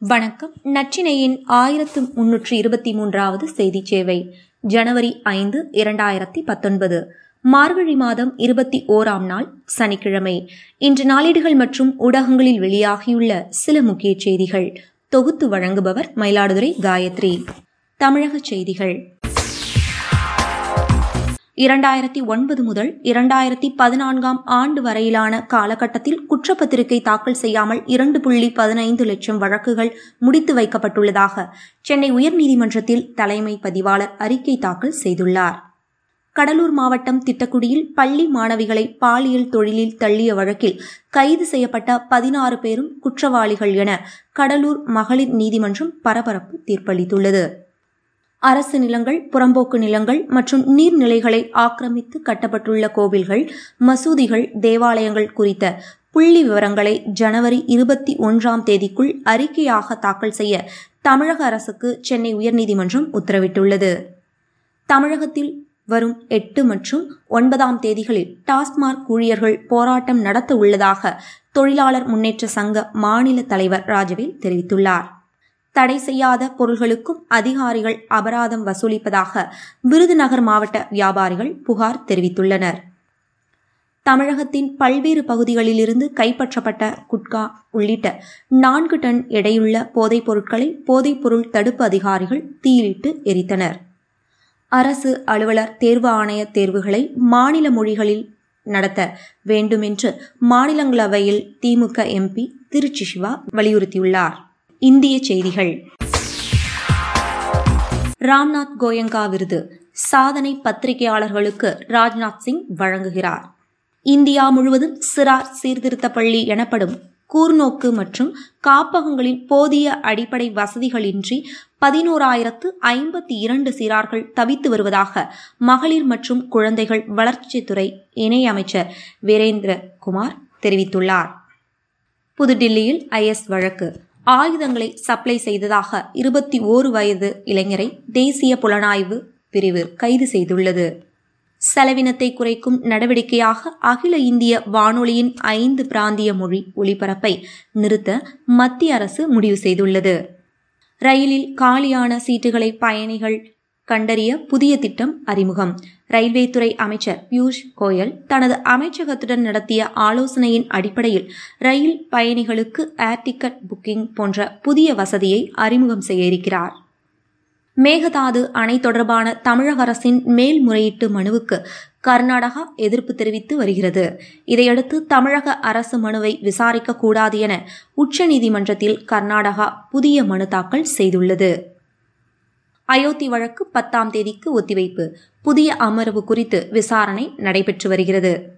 வணக்கம். நச்சினையின் ஆயிரத்து முன்னூற்றி இருபத்தி மூன்றாவது செய்தி சேவை. ஜனவரி ஐந்து இரண்டாயிரத்தி பத்தொன்பது. மார்கழி மாதம் இருபத்தி ஓராம் நாள் சனிக்கிழமை. இன்று நாளேடுகள் மற்றும் ஊடகங்களில் வெளியாகியுள்ள சில முக்கிய செய்திகள். தொகுத்து வழங்குபவர் மயிலாடுதுறை காயத்ரி. தமிழக செய்திகள். இரண்டாயிரத்தி ஒன்பது முதல் இரண்டாயிரத்தி பதினான்காம் ஆண்டு வரையிலான காலகட்டத்தில் குற்றப்பத்திரிகை தாக்கல் செய்யாமல் இரண்டு புள்ளி பதினைந்து லட்சம் வழக்குகள் முடித்து வைக்கப்பட்டுள்ளதாக சென்னை உயர்நீதிமன்றத்தில் தலைமை பதிவாளர் அறிக்கை தாக்கல் செய்துள்ளார். கடலூர் மாவட்டம் திட்டக்குடியில் பள்ளி மாணவிகளை பாலியல் தொழிலில் தள்ளிய வழக்கில் கைது செய்யப்பட்ட பதினாறு பேரும் குற்றவாளிகள் என கடலூர் மகளிர் நீதிமன்றம் பரபரப்பு தீர்ப்பளித்துள்ளது. அரசு நிலங்கள் புறம்போக்கு நிலங்கள் மற்றும் நீர்நிலைகளை ஆக்கிரமித்து கட்டப்பட்டுள்ள கோவில்கள் மசூதிகள் தேவாலயங்கள் குறித்த புள்ளி விவரங்களை ஜனவரி இருபத்தி ஒன்றாம் தேதிக்குள் அறிக்கையாக தாக்கல் செய்ய தமிழக அரசுக்கு சென்னை உயர்நீதிமன்றம் உத்தரவிட்டுள்ளது. தமிழகத்தில் வரும் எட்டு மற்றும் ஒன்பதாம் தேதிகளில் டாஸ்மாக் ஊழியர்கள் போராட்டம் நடத்த உள்ளதாக தொழிலாளர் முன்னேற்ற சங்க மாநில தலைவர் ராஜவேல் தெரிவித்துள்ளார். தடை செய்யாத பொருள்களுக்கும் அதிகாரிகள் அபராதம் வசூலிப்பதாக விருதுநகர் மாவட்ட வியாபாரிகள் புகார் தெரிவித்துள்ளனர். தமிழகத்தின் பல்வேறு பகுதிகளிலிருந்து கைப்பற்றப்பட்ட குட்கா உள்ளிட்ட நான்கு டன் எடையுள்ள போதைப் பொருட்களை போதைப்பொருள் தடுப்பு அதிகாரிகள் தீயிலிட்டு எரித்தனர். அரசு அலுவலர் தேர்வு ஆணைய தேர்வுகளை மாநில மொழிகளில் நடத்த வேண்டுமென்று மாநிலங்களவையில் திமுக எம்பி திருச்சி சிவா வலியுறுத்தியுள்ளார். இந்திய செய்திகள். ராம்நாத் கோயங்கா விருது. சாதனை பத்திரிகையாளர்களுக்கு ராஜ்நாத் சிங் வழங்குகிறார். இந்தியா முழுவதும் சிறார் சீர்திருத்த பள்ளி எனப்படும் கூர்நோக்கு மற்றும் காப்பகங்களில் போதிய அடிப்படை வசதிகளின்றி பதினோராயிரத்து ஐம்பத்தி இரண்டு சிறார்கள் தவித்து வருவதாக மகளிர் மற்றும் குழந்தைகள் வளர்ச்சித்துறை இணையமைச்சர் வீரேந்திர குமார் தெரிவித்துள்ளார். புதுடில்லியில் ஐஎஸ் வழக்கு. ஆயுதங்களை சப்ளை செய்ததாக இருபத்தி ஓரு வயது இளைஞரை தேசிய புலனாய்வு பிரிவு கைது செய்துள்ளது. செலவினத்தை குறைக்கும் நடவடிக்கையாக அகில இந்திய வானொலியின் ஐந்து பிராந்திய மொழி ஒலிபரப்பை நிறுத்த மத்திய அரசு முடிவு செய்துள்ளது. ரயிலில் காலியான சீட்டுகளை பயணிகள் கண்டறிய புதிய திட்டம் அறிமுகம். ரயில்வே துறை அமைச்சர் பியூஷ் கோயல் தனது அமைச்சகத்துடன் நடத்திய ஆலோசனையின் அடிப்படையில் ரயில் பயணிகளுக்கு ஏர் டிக்கெட் புக்கிங் போன்ற புதிய வசதியை அறிமுகம் செய்ய இருக்கிறார். மேகதாது அணை தொடர்பான தமிழக அரசின் மேல்முறையீட்டு மனுவுக்கு கர்நாடகா எதிர்ப்பு தெரிவித்து வருகிறது. இதையடுத்து தமிழக அரசு மனுவை விசாரிக்கக்கூடாது என உச்சநீதிமன்றத்தில் கர்நாடகா புதிய மனு தாக்கல் செய்துள்ளது. அயோத்தி வழக்கு பத்தாம் தேதிக்கு ஒத்திவைப்பு. புதிய அமர்வு குறித்து விசாரணை நடைபெற்று வருகிறது.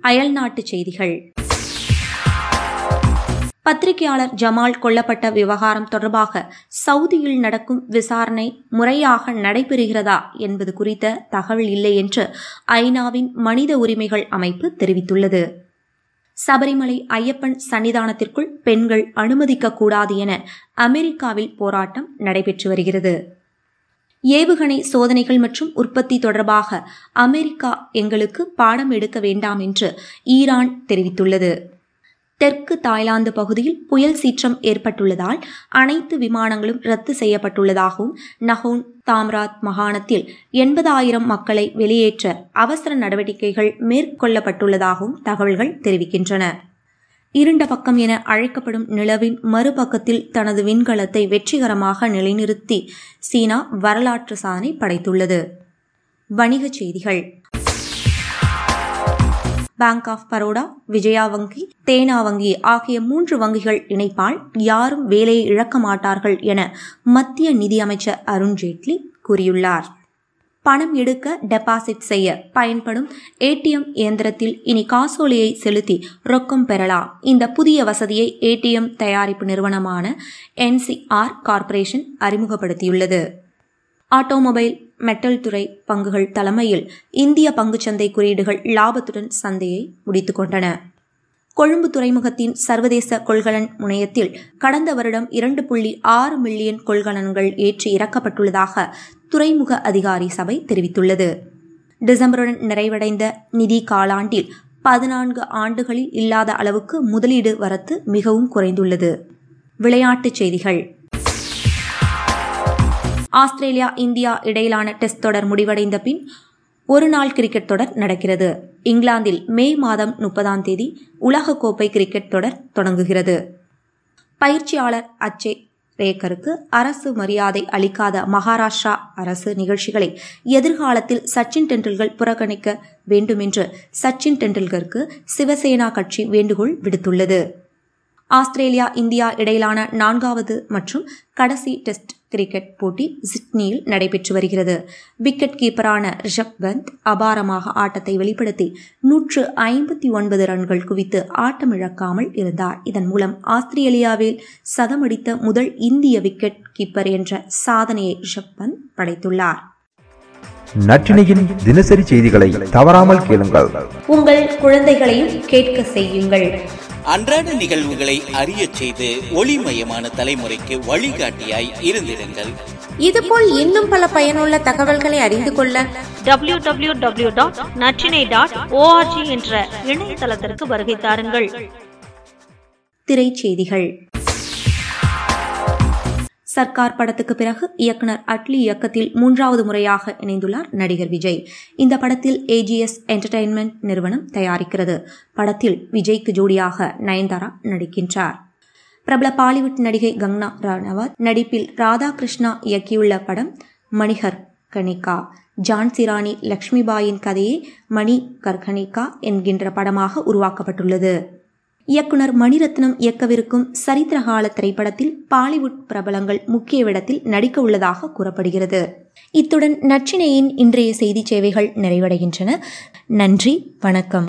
அயல்நாட்டு செய்திகள். பத்திரிகையாளர் ஜமால் கொல்லப்பட்ட விவகாரம் தொடர்பாக சவுதியில் நடக்கும் விசாரணை முறையாக நடைபெறுகிறதா என்பது குறித்த தகவல் இல்லை என்று ஐநாவின் மனித உரிமைகள் அமைப்பு தெரிவித்துள்ளது. சபரிமலை ஐயப்பன் சன்னிதானத்திற்குள் பெண்கள் அனுமதிக்கக்கூடாது என அமெரிக்காவில் போராட்டம் நடைபெற்று வருகிறது. ஏவுகணை சோதனைகள் மற்றும் உற்பத்தி தொடர்பாக அமெரிக்கா எங்களுக்கு பாடம் எடுக்க வேண்டாம் என்று ஈரான் தெரிவித்துள்ளது. தெற்கு தாய்லாந்து பகுதியில் புயல் சீற்றம் ஏற்பட்டுள்ளதால் அனைத்து விமானங்களும் ரத்து செய்யப்பட்டுள்ளதாகவும் நஹோன் தாம்ராத் மாகாணத்தில் எண்பதாயிரம் மக்களை வெளியேற்ற அவசர நடவடிக்கைகள் மேற்கொள்ளப்பட்டுள்ளதாகவும் தகவல்கள் தெரிவிக்கின்றன. இருண்ட பக்கம் என அழைக்கப்படும் நிலவின் மறுபக்கத்தில் தனது விண்கலத்தை வெற்றிகரமாக நிலைநிறுத்தி சீனா வரலாற்று சாதனை படைத்துள்ளது. வணிகச் செய்திகள். பேங்க் ஆஃப் பரோடா விஜயா வங்கி தேனா வங்கி ஆகிய மூன்று வங்கிகள் இணைப்பால் யாரும் வேலையை இழக்க மாட்டார்கள் என மத்திய நிதியமைச்சர் அருண்ஜேட்லி கூறியுள்ளார். பணம் எடுக்க டெபாசிட் செய்ய பயன்படும் ஏடிஎம் இயந்திரத்தில் இனி காசோலையை செலுத்தி ரொக்கம் பெறலாம். இந்த புதிய வசதியை ஏடிஎம் தயாரிப்பு நிறுவனமான என்சிஆர் கார்ப்பரேஷன் அறிமுகப்படுத்தியுள்ளது. ஆட்டோமொபைல் மெட்டல் துறை பங்குகள் தலைமையில் இந்திய பங்குச்சந்தை குறியீடுகள் லாபத்துடன் சந்தையை முடித்துக் கொண்டன. கொழும்பு துறைமுகத்தின் சர்வதேச கொள்கலன் முனையத்தில் கடந்த வருடம் இரண்டு புள்ளி ஆறு மில்லியன் கொள்கலன்கள் ஏற்றி இறக்கப்பட்டுள்ளதாக துறைமுக அதிகாரி சபை தெரிவித்துள்ளது. டிசம்பருடன் நிறைவடைந்த நிதி காலாண்டில் பதினான்கு ஆண்டுகளில் இல்லாத அளவுக்கு முதலீடு வரத்து மிகவும் குறைந்துள்ளது. விளையாட்டுச் செய்திகள். ஆஸ்திரேலியா இந்தியா இடையிலான டெஸ்ட் தொடர் முடிவடைந்த பின் ஒரு நாள் கிரிக்கெட் தொடர் நடக்கிறது. இங்கிலாந்தில் மே மாதம் முப்பதாம் தேதி உலகக்கோப்பை கிரிக்கெட் தொடர் தொடங்குகிறது. பயிற்சியாளர் அச்சே ரேக்கருக்கு அரசு மரியாதை அளிக்காத மகாராஷ்டிரா அரசு நிகழ்ச்சிகளை எதிர்காலத்தில் சச்சின் டெண்டுல்கர் புறக்கணிக்க வேண்டுமென்று சச்சின் டெண்டுல்கருக்கு சிவசேனா கட்சி வேண்டுகோள் விடுத்துள்ளது. ஆஸ்திரேலியா இந்தியா இடையிலான நான்காவது மற்றும் கடைசி டெஸ்ட் கிரிக்கெட் போட்டி சிட்னியில் நடைபெற்று வருகிறது. விக்கெட் கீப்பரான ரிஷப் பந்த் அபாரமாக ஆட்டத்தை வெளிப்படுத்தி நூற்று ஐம்பத்தி ஒன்பது ரன்கள் குவித்து ஆட்டமிழக்காமல் இருந்தார். இதன் மூலம் ஆஸ்திரேலியாவில் சதமடித்த முதல் இந்திய விக்கெட் கீப்பர் என்ற சாதனையை ரிஷப் பந்த் படைத்துள்ளார். நற்றினையின் தினசரி செய்திகளை தவறாமல் கேளுங்கள். உங்கள் குழந்தைகளையும் கேட்க செய்யுங்கள். அன்றாட நிகழ்வுகளை அறிய செய்து ஒளிமயமான தலைமுறைக்கு வழிகாட்டியாய் இருந்திருங்கள். இதுபோல் இன்னும் பல பயனுள்ள தகவல்களை அறிந்து கொள்ள W W W dot Natrinai dot ORG என்ற இணையதளத்திற்கு வருகை தாருங்கள். திரைச்செய்திகள். சர்க்கார் படத்துக்கு பிறகு இயக்குனர் அட்லி இயக்கத்தில் மூன்றாவது முறையாக இணைந்துள்ளார் நடிகர் விஜய். இந்த படத்தில் ஏஜிஎஸ் என்டர்டைன்மெண்ட் நிறுவனம் தயாரிக்கிறது. படத்தில் விஜய்க்கு ஜோடியாக நயன்தாரா நடிக்கின்றார். பிரபல பாலிவுட் நடிகை கங்னா ராணவத் நடிப்பில் ராதாகிருஷ்ணா இயக்கியுள்ள படம் மணிகர் கணிகா. ஜான்சி ராணி லக்ஷ்மிபாயின் கதையே மணி கர்கணிகா என்கின்ற படமாக உருவாக்கப்பட்டுள்ளது. இயக்குனர் மணிரத்னம் இயக்கவிருக்கும் சரித்திரகால திரைப்படத்தில் பாலிவுட் பிரபலங்கள் முக்கிய இடத்தில் நடிக்க உள்ளதாக கூறப்படுகிறது. இத்துடன் நச்சினையின் இன்றைய செய்தி சேவைகள் நிறைவடைகின்றன. நன்றி வணக்கம்.